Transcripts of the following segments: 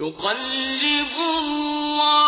يقلب الله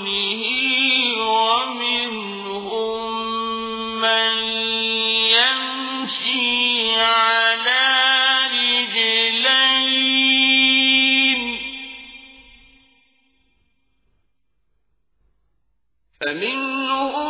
فضله ومنهم من يمشي على رجلين. فمنهم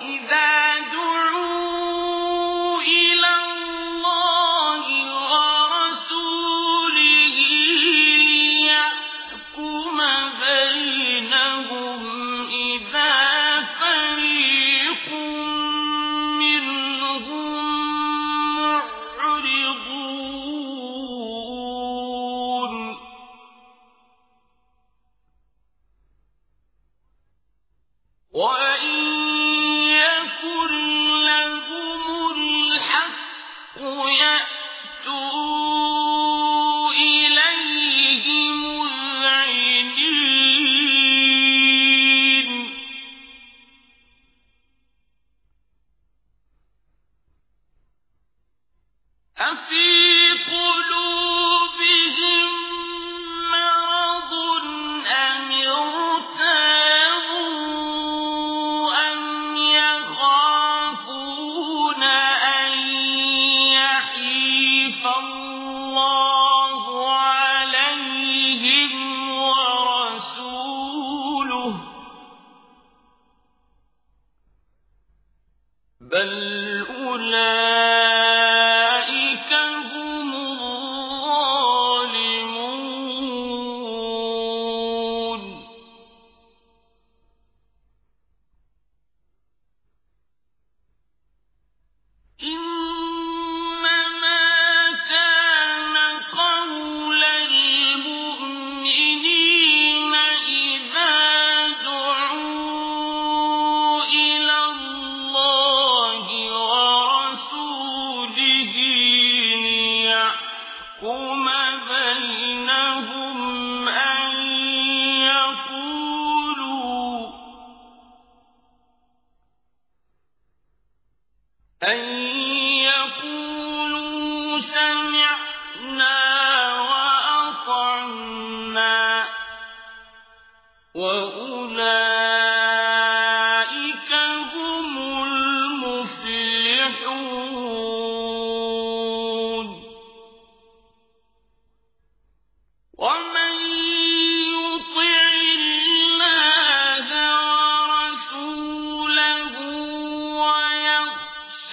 وَإِذَا بل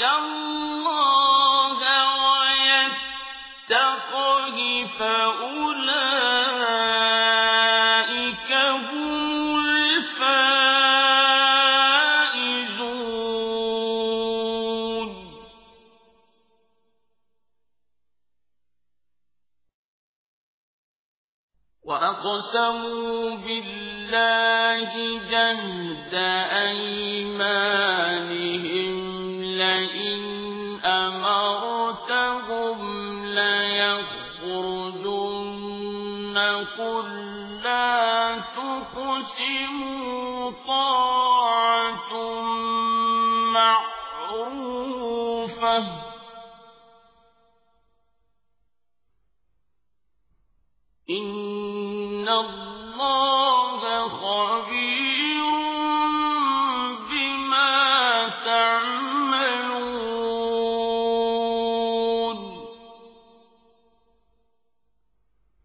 اللَّهَ فَأُولَٰئِكَ هُمُ الْفَائِزُونَ وَأَقْسَمُوا بِاللَّهِ جَهْدَ أَيْمَانِهِمْ الله خبير